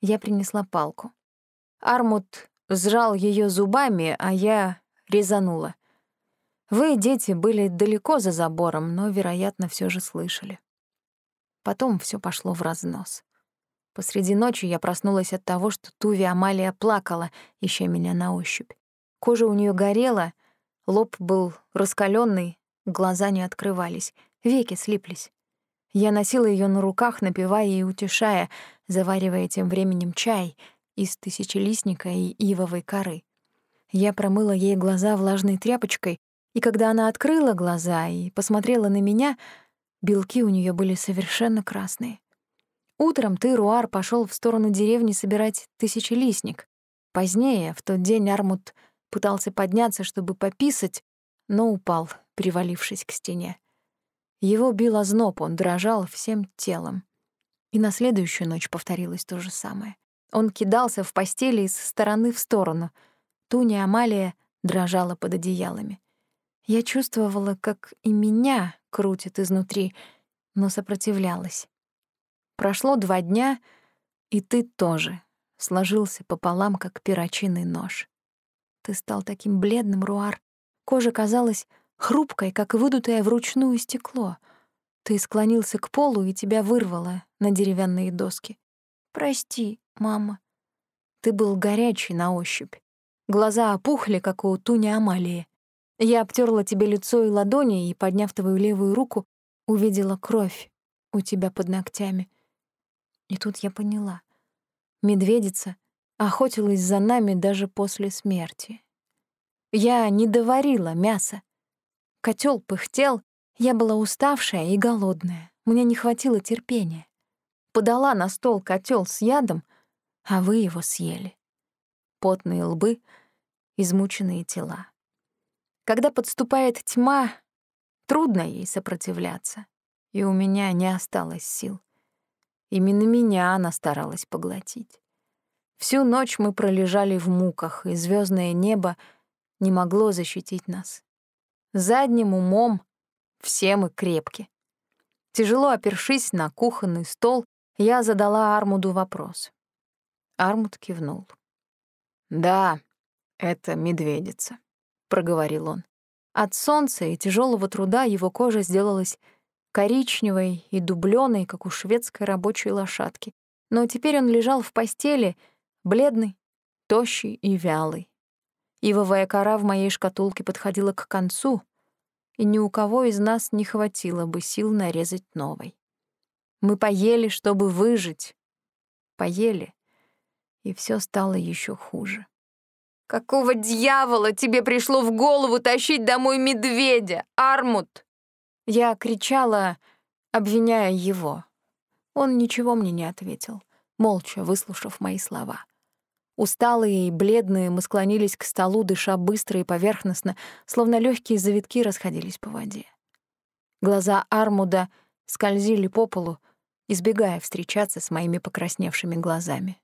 Я принесла палку. Армут сжал ее зубами, а я резанула. Вы, дети, были далеко за забором, но, вероятно, все же слышали. Потом все пошло в разнос. Посреди ночи я проснулась от того, что Туви Амалия плакала, ища меня на ощупь. Кожа у нее горела, лоб был раскаленный, глаза не открывались, веки слиплись. Я носила ее на руках, напевая и утешая, заваривая тем временем чай из тысячелистника и ивовой коры. Я промыла ей глаза влажной тряпочкой, и когда она открыла глаза и посмотрела на меня, белки у нее были совершенно красные. Утром ты, Руар, пошел в сторону деревни собирать тысячелистник. Позднее, в тот день, Армут пытался подняться, чтобы пописать, но упал, привалившись к стене. Его бил озноб, он дрожал всем телом. И на следующую ночь повторилось то же самое. Он кидался в постели из стороны в сторону. Туня Амалия дрожала под одеялами. Я чувствовала, как и меня крутит изнутри, но сопротивлялась. Прошло два дня, и ты тоже сложился пополам, как перочинный нож. Ты стал таким бледным, Руар. Кожа казалась хрупкой, как выдутое вручную стекло. Ты склонился к полу, и тебя вырвало на деревянные доски. «Прости, мама». Ты был горячий на ощупь. Глаза опухли, как у Туни Амалии. Я обтерла тебе лицо и ладони, и, подняв твою левую руку, увидела кровь у тебя под ногтями. И тут я поняла. Медведица охотилась за нами даже после смерти. Я не доварила мясо. Котел пыхтел, я была уставшая и голодная. Мне не хватило терпения. Подала на стол котел с ядом, а вы его съели. Потные лбы, измученные тела. Когда подступает тьма, трудно ей сопротивляться, и у меня не осталось сил. Именно меня она старалась поглотить. Всю ночь мы пролежали в муках, и звездное небо не могло защитить нас. Задним умом все мы крепки. Тяжело опершись на кухонный стол, я задала Армуду вопрос. Армуд кивнул. «Да, это медведица», — проговорил он. От солнца и тяжелого труда его кожа сделалась коричневой и дубленой, как у шведской рабочей лошадки. Но теперь он лежал в постели, бледный, тощий и вялый. Ивовая кора в моей шкатулке подходила к концу, и ни у кого из нас не хватило бы сил нарезать новой. Мы поели, чтобы выжить. Поели, и все стало еще хуже. «Какого дьявола тебе пришло в голову тащить домой медведя, Армут?» Я кричала, обвиняя его. Он ничего мне не ответил, молча выслушав мои слова. Усталые и бледные мы склонились к столу, дыша быстро и поверхностно, словно легкие завитки расходились по воде. Глаза Армуда скользили по полу, избегая встречаться с моими покрасневшими глазами.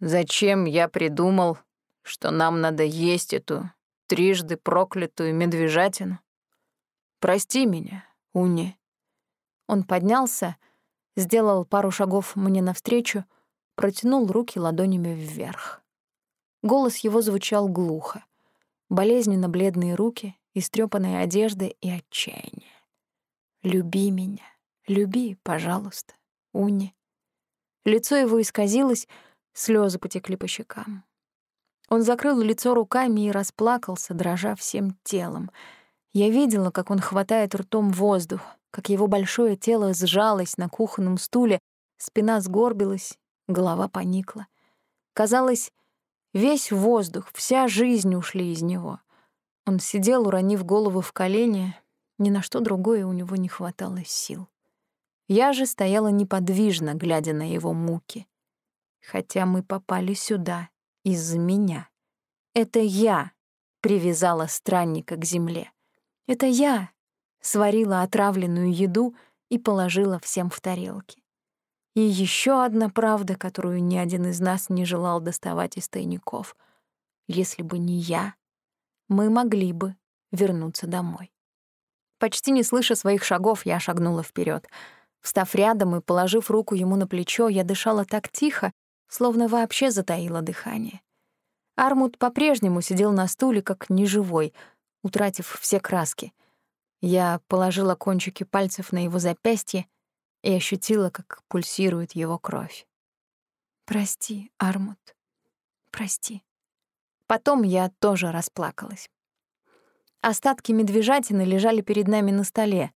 «Зачем я придумал, что нам надо есть эту трижды проклятую медвежатину? Прости меня, Уни». Он поднялся, сделал пару шагов мне навстречу — протянул руки ладонями вверх. Голос его звучал глухо. Болезненно бледные руки, истрёпанная одежда и отчаяние. «Люби меня, люби, пожалуйста, Уни». Лицо его исказилось, слезы потекли по щекам. Он закрыл лицо руками и расплакался, дрожа всем телом. Я видела, как он хватает ртом воздух, как его большое тело сжалось на кухонном стуле, спина сгорбилась, Голова поникла. Казалось, весь воздух, вся жизнь ушли из него. Он сидел, уронив голову в колени, ни на что другое у него не хватало сил. Я же стояла неподвижно, глядя на его муки. Хотя мы попали сюда из-за меня. Это я привязала странника к земле. Это я сварила отравленную еду и положила всем в тарелки. И еще одна правда, которую ни один из нас не желал доставать из тайников. Если бы не я, мы могли бы вернуться домой. Почти не слыша своих шагов, я шагнула вперед. Встав рядом и положив руку ему на плечо, я дышала так тихо, словно вообще затаила дыхание. Армуд по-прежнему сидел на стуле, как неживой, утратив все краски. Я положила кончики пальцев на его запястье и ощутила, как пульсирует его кровь. «Прости, Армуд, прости». Потом я тоже расплакалась. Остатки медвежатины лежали перед нами на столе.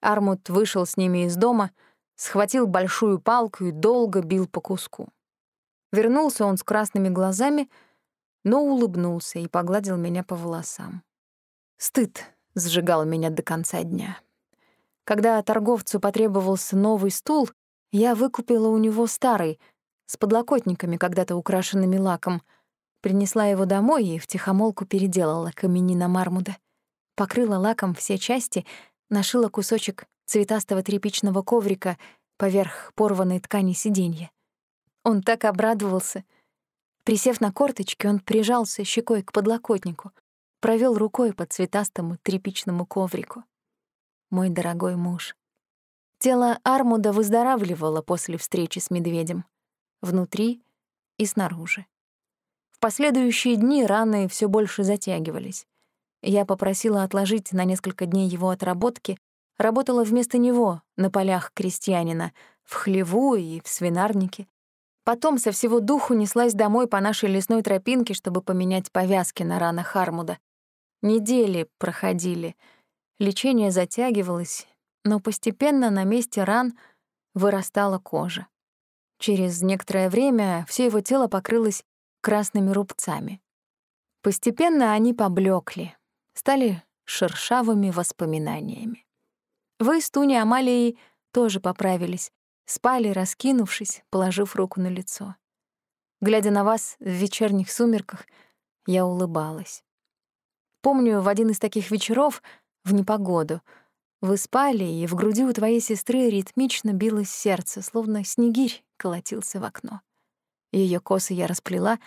Армуд вышел с ними из дома, схватил большую палку и долго бил по куску. Вернулся он с красными глазами, но улыбнулся и погладил меня по волосам. Стыд сжигал меня до конца дня. Когда торговцу потребовался новый стул, я выкупила у него старый, с подлокотниками, когда-то украшенными лаком, принесла его домой и втихомолку переделала каменина мармуда. Покрыла лаком все части, нашила кусочек цветастого тряпичного коврика поверх порванной ткани сиденья. Он так обрадовался. Присев на корточки, он прижался щекой к подлокотнику, провел рукой по цветастому тряпичному коврику. Мой дорогой муж. Тело Армуда выздоравливало после встречи с медведем. Внутри и снаружи. В последующие дни раны все больше затягивались. Я попросила отложить на несколько дней его отработки, работала вместо него на полях крестьянина, в хлеву и в свинарнике, Потом со всего духу неслась домой по нашей лесной тропинке, чтобы поменять повязки на ранах Хармуда. Недели проходили. Лечение затягивалось, но постепенно на месте ран вырастала кожа. Через некоторое время все его тело покрылось красными рубцами. Постепенно они поблекли, стали шершавыми воспоминаниями. Вы с Туни Амалией тоже поправились, Спали, раскинувшись, положив руку на лицо. Глядя на вас в вечерних сумерках, я улыбалась. Помню, в один из таких вечеров, в непогоду, вы спали, и в груди у твоей сестры ритмично билось сердце, словно снегирь колотился в окно. Ее косы я расплела,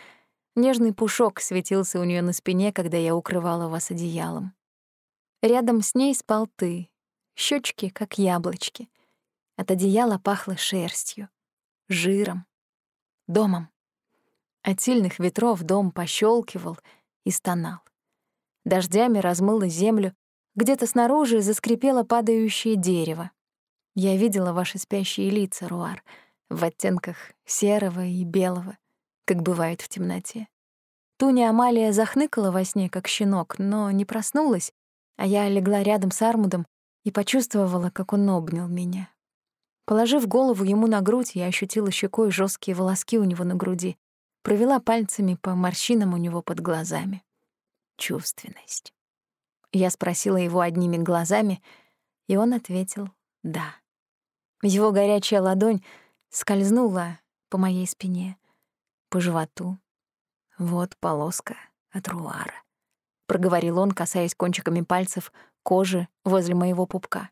нежный пушок светился у нее на спине, когда я укрывала вас одеялом. Рядом с ней спал ты, щечки как яблочки — от одеяла пахло шерстью, жиром, домом. От сильных ветров дом пощелкивал и стонал. Дождями размыло землю, где-то снаружи заскрипело падающее дерево. Я видела ваши спящие лица, Руар, в оттенках серого и белого, как бывает в темноте. Туня Амалия захныкала во сне, как щенок, но не проснулась, а я легла рядом с Армудом и почувствовала, как он обнял меня. Положив голову ему на грудь, я ощутила щекой жесткие волоски у него на груди, провела пальцами по морщинам у него под глазами. Чувственность. Я спросила его одними глазами, и он ответил «да». Его горячая ладонь скользнула по моей спине, по животу. Вот полоска от руара. Проговорил он, касаясь кончиками пальцев кожи возле моего пупка.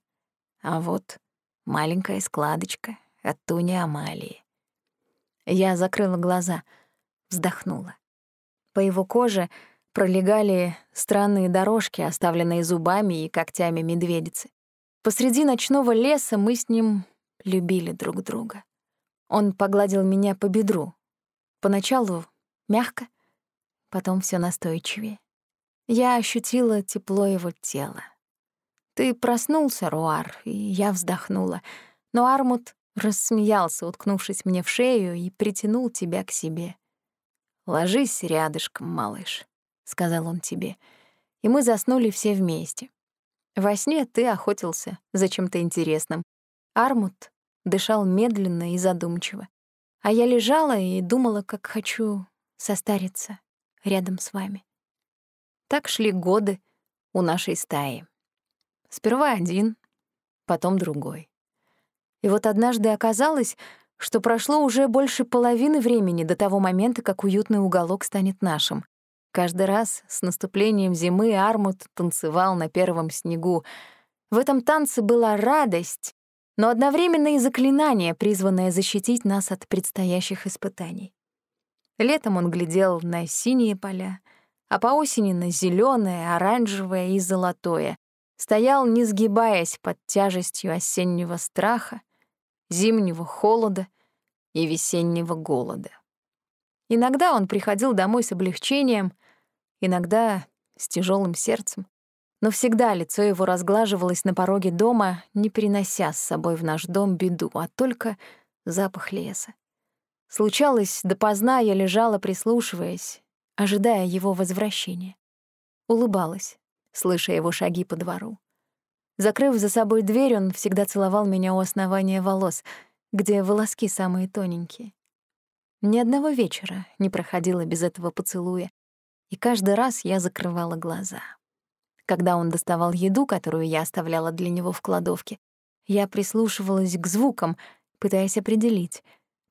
А вот маленькая складочка от Туни Амалии. Я закрыла глаза, вздохнула. По его коже пролегали странные дорожки, оставленные зубами и когтями медведицы. Посреди ночного леса мы с ним любили друг друга. Он погладил меня по бедру. Поначалу мягко, потом все настойчивее. Я ощутила тепло его тела. Ты проснулся, Руар, и я вздохнула. Но Армут рассмеялся, уткнувшись мне в шею, и притянул тебя к себе. «Ложись рядышком, малыш», — сказал он тебе. И мы заснули все вместе. Во сне ты охотился за чем-то интересным. Армут дышал медленно и задумчиво. А я лежала и думала, как хочу состариться рядом с вами. Так шли годы у нашей стаи. Сперва один, потом другой. И вот однажды оказалось, что прошло уже больше половины времени до того момента, как уютный уголок станет нашим. Каждый раз с наступлением зимы Армут танцевал на первом снегу. В этом танце была радость, но одновременно и заклинание, призванное защитить нас от предстоящих испытаний. Летом он глядел на синие поля, а по осени — на зеленое, оранжевое и золотое, стоял, не сгибаясь под тяжестью осеннего страха, зимнего холода и весеннего голода. Иногда он приходил домой с облегчением, иногда с тяжелым сердцем. Но всегда лицо его разглаживалось на пороге дома, не перенося с собой в наш дом беду, а только запах леса. Случалось, допоздна я лежала, прислушиваясь, ожидая его возвращения. Улыбалась, слыша его шаги по двору. Закрыв за собой дверь, он всегда целовал меня у основания волос, где волоски самые тоненькие. Ни одного вечера не проходило без этого поцелуя, и каждый раз я закрывала глаза. Когда он доставал еду, которую я оставляла для него в кладовке, я прислушивалась к звукам, пытаясь определить,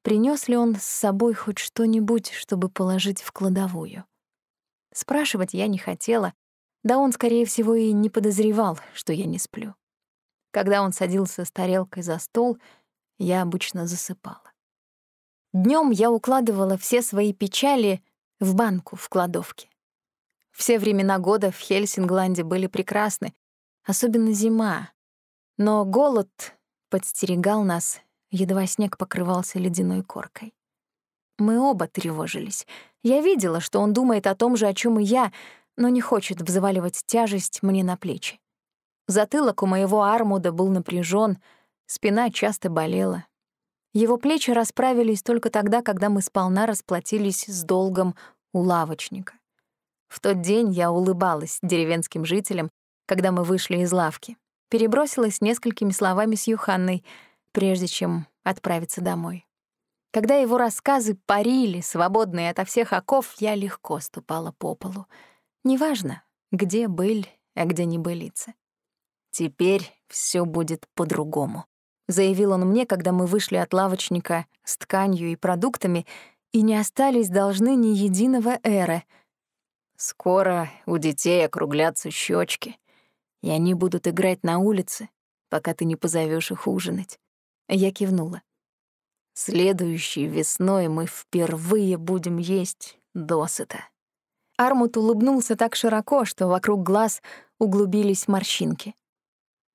принес ли он с собой хоть что-нибудь, чтобы положить в кладовую. Спрашивать я не хотела, да он, скорее всего, и не подозревал, что я не сплю. Когда он садился с тарелкой за стол, я обычно засыпала. Днем я укладывала все свои печали в банку в кладовке. Все времена года в Хельсингланде были прекрасны, особенно зима. Но голод подстерегал нас, едва снег покрывался ледяной коркой. Мы оба тревожились. Я видела, что он думает о том же, о чем и я, но не хочет взваливать тяжесть мне на плечи. Затылок у моего армуда был напряжен, спина часто болела. Его плечи расправились только тогда, когда мы сполна расплатились с долгом у лавочника. В тот день я улыбалась деревенским жителям, когда мы вышли из лавки. Перебросилась несколькими словами с Юханной, прежде чем отправиться домой. Когда его рассказы парили, свободные ото всех оков, я легко ступала по полу. Неважно, где быль, а где не былица. Теперь все будет по-другому заявил он мне, когда мы вышли от лавочника с тканью и продуктами и не остались должны ни единого эра. Скоро у детей округлятся щечки, и они будут играть на улице, пока ты не позовешь их ужинать. Я кивнула. Следующей весной мы впервые будем есть досыта. Армут улыбнулся так широко, что вокруг глаз углубились морщинки.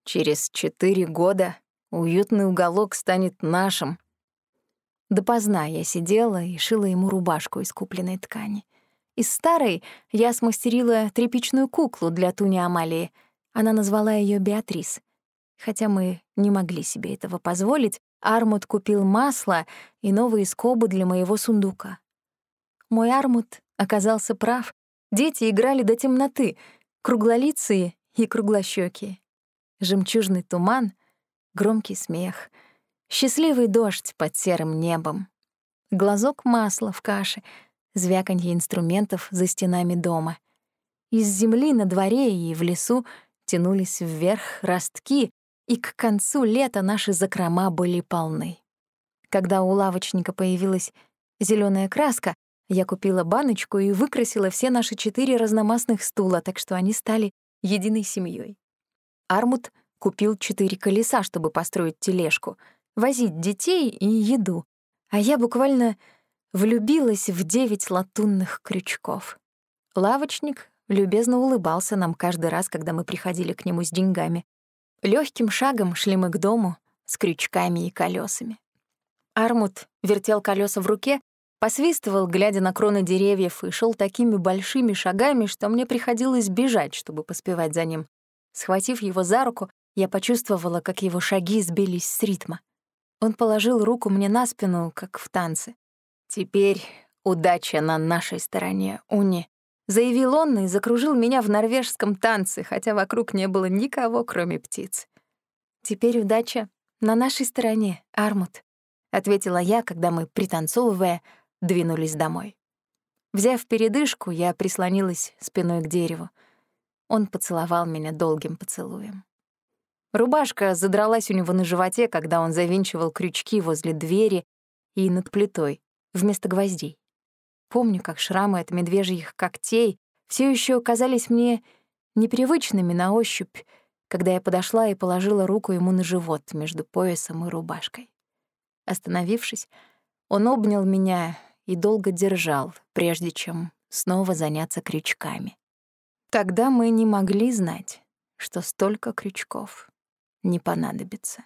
Через четыре года Уютный уголок станет нашим. Допоздна я сидела и шила ему рубашку из купленной ткани. Из старой я смастерила тряпичную куклу для Туни Амалии. Она назвала ее Беатрис. Хотя мы не могли себе этого позволить, Армут купил масло и новые скобы для моего сундука. Мой Армут оказался прав. Дети играли до темноты, круглолицые и круглощёкие. Жемчужный туман громкий смех, счастливый дождь под серым небом, глазок масла в каше, звяканье инструментов за стенами дома. Из земли на дворе и в лесу тянулись вверх ростки, и к концу лета наши закрома были полны. Когда у лавочника появилась зеленая краска, я купила баночку и выкрасила все наши четыре разномастных стула, так что они стали единой семьей. Армут Купил четыре колеса, чтобы построить тележку, возить детей и еду. А я буквально влюбилась в девять латунных крючков. Лавочник любезно улыбался нам каждый раз, когда мы приходили к нему с деньгами. Легким шагом шли мы к дому с крючками и колесами. Армут вертел колеса в руке, посвистывал, глядя на кроны деревьев, и шел такими большими шагами, что мне приходилось бежать, чтобы поспевать за ним. Схватив его за руку, я почувствовала, как его шаги сбились с ритма. Он положил руку мне на спину, как в танце. «Теперь удача на нашей стороне, Уни», — заявил он и закружил меня в норвежском танце, хотя вокруг не было никого, кроме птиц. «Теперь удача на нашей стороне, Армут», — ответила я, когда мы, пританцовывая, двинулись домой. Взяв передышку, я прислонилась спиной к дереву. Он поцеловал меня долгим поцелуем. Рубашка задралась у него на животе, когда он завинчивал крючки возле двери и над плитой, вместо гвоздей. Помню, как шрамы от медвежьих когтей все еще казались мне непривычными на ощупь, когда я подошла и положила руку ему на живот между поясом и рубашкой. Остановившись, он обнял меня и долго держал, прежде чем снова заняться крючками. Тогда мы не могли знать, что столько крючков не понадобится.